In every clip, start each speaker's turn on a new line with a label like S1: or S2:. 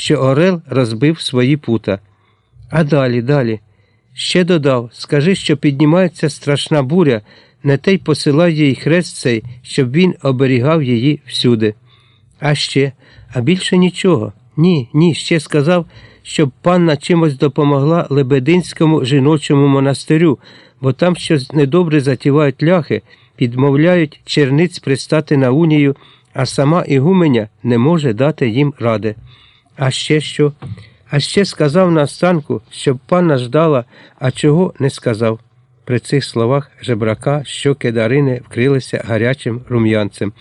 S1: що Орел розбив свої пута. А далі, далі. Ще додав скажи, що піднімається страшна буря, не те й посилай їй хрест цей, щоб він оберігав її всюди. А ще, а більше нічого. Ні, ні, ще сказав, щоб панна чимось допомогла Лебединському жіночому монастирю, бо там щось недобре затівають ляхи, підмовляють черниць пристати на унію, а сама Ігуменя не може дати їм ради. А ще що? А ще сказав на останку, щоб панна ждала, а чого не сказав. При цих словах жебрака щоки Дарини вкрилися гарячим рум'янцем.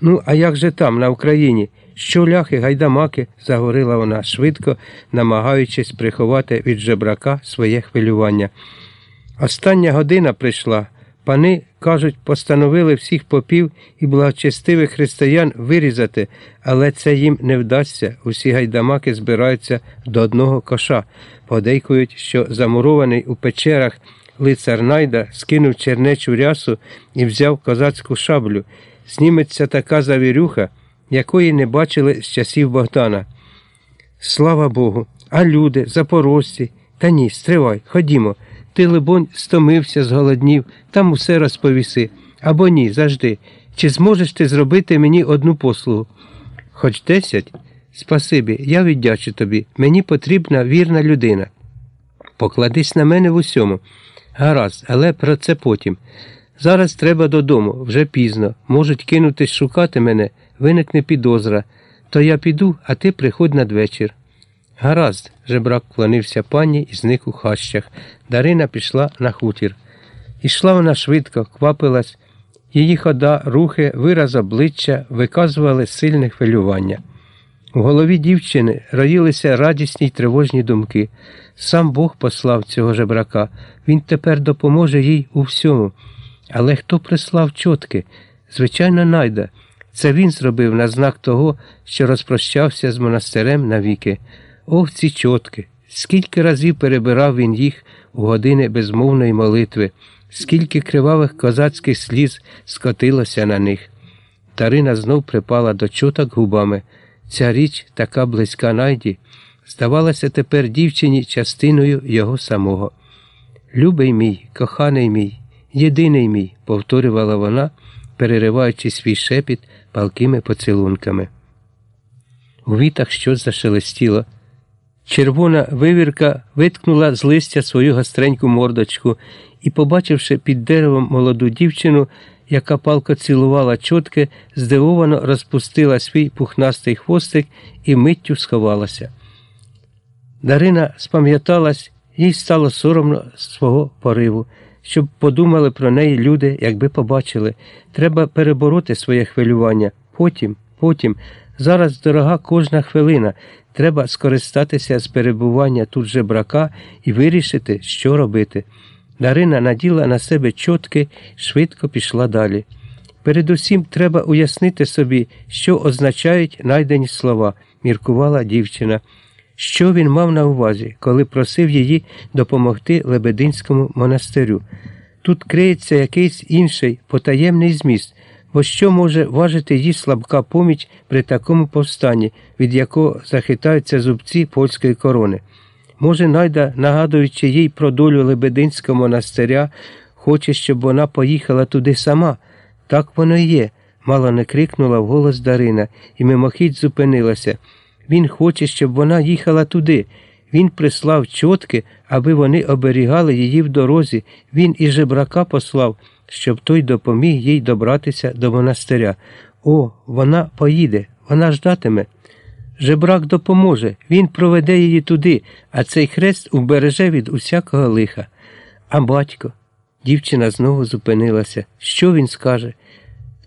S1: Ну, а як же там, на Україні? Що ляхи, гайдамаки? загорила вона швидко, намагаючись приховати від жебрака своє хвилювання. Остання година прийшла. Пани, кажуть, постановили всіх попів і благочестивих християн вирізати, але це їм не вдасться. Усі гайдамаки збираються до одного коша. Подейкують, що замурований у печерах лицар Найда скинув чернечу рясу і взяв козацьку шаблю. Зніметься така завірюха, якої не бачили з часів Богдана. Слава Богу, а люди, запорожці. Та ні, стривай, ходімо. Ти, либонь, стомився, зголоднів, там усе розповіси. Або ні, завжди. Чи зможеш ти зробити мені одну послугу? Хоч десять? Спасибі, я віддячу тобі. Мені потрібна вірна людина. Покладись на мене в усьому. Гаразд, але про це потім. Зараз треба додому, вже пізно. Можуть кинутись шукати мене, виникне підозра. То я піду, а ти приходь надвечір. Гаразд, жебрак вклонився пані і зник у хащах. Дарина пішла на хутір. Ішла вона швидко, квапилась. Її хода, рухи, вираз обличчя виказували сильне хвилювання. У голові дівчини роїлися радісні й тривожні думки. Сам Бог послав цього жебрака, він тепер допоможе їй у всьому. Але хто прислав чотки? Звичайно, найда. Це він зробив на знак того, що розпрощався з монастирем навіки. Ох, ці чотки! Скільки разів перебирав він їх у години безмовної молитви, скільки кривавих козацьких сліз скотилося на них. Тарина знов припала до чоток губами. Ця річ, така близька найді, здавалася тепер дівчині частиною його самого. Любий мій, коханий мій, єдиний мій, повторювала вона, перериваючи свій шепіт палкими поцілунками. У вітах щось зашелестіло. Червона вивірка виткнула з листя свою гостреньку мордочку і, побачивши під деревом молоду дівчину, яка палко цілувала чотки, здивовано розпустила свій пухнастий хвостик і миттю сховалася. Дарина спам'яталась, їй стало соромно свого пориву, щоб подумали про неї люди, якби побачили. Треба перебороти своє хвилювання. Потім, потім, зараз дорога кожна хвилина. Треба скористатися з перебування тут жебрака і вирішити, що робити. Дарина наділа на себе чотки швидко пішла далі. Передусім треба уяснити собі, що означають найдені слова, міркувала дівчина. Що він мав на увазі, коли просив її допомогти Лебединському монастирю. Тут криється якийсь інший потаємний зміст, бо що може важити їй слабка поміч при такому повстанні, від якого захитаються зубці польської корони. Може, найда, нагадуючи їй про долю Лебединського монастиря, хоче, щоб вона поїхала туди сама. Так воно і є, мало не крикнула вголос Дарина і мимохідь зупинилася. Він хоче, щоб вона їхала туди. Він прислав чотки, аби вони оберігали її в дорозі. Він і жебрака послав, щоб той допоміг їй добратися до монастиря. О, вона поїде, вона ждатиме. Жебрак допоможе, він проведе її туди, а цей хрест убереже від усякого лиха. А батько. Дівчина знову зупинилася. Що він скаже?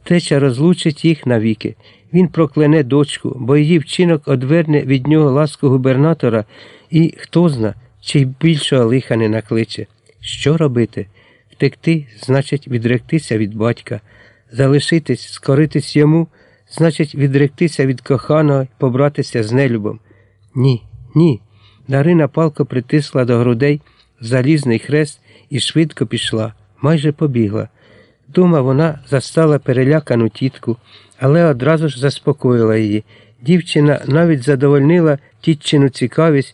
S1: Теча розлучить їх навіки. Він прокляне дочку, бо її вчинок одверне від нього ласку губернатора, і хто зна, чи більшого лиха не накличе. Що робити? Втекти значить відректися від батька, залишитись, скоритись йому, значить відректися від коханого побратися з нелюбом. Ні, ні. Дарина палко притисла до грудей залізний хрест і швидко пішла, майже побігла. Дома вона застала перелякану тітку, але одразу ж заспокоїла її. дівчина навіть задовольнила тітчину цікавість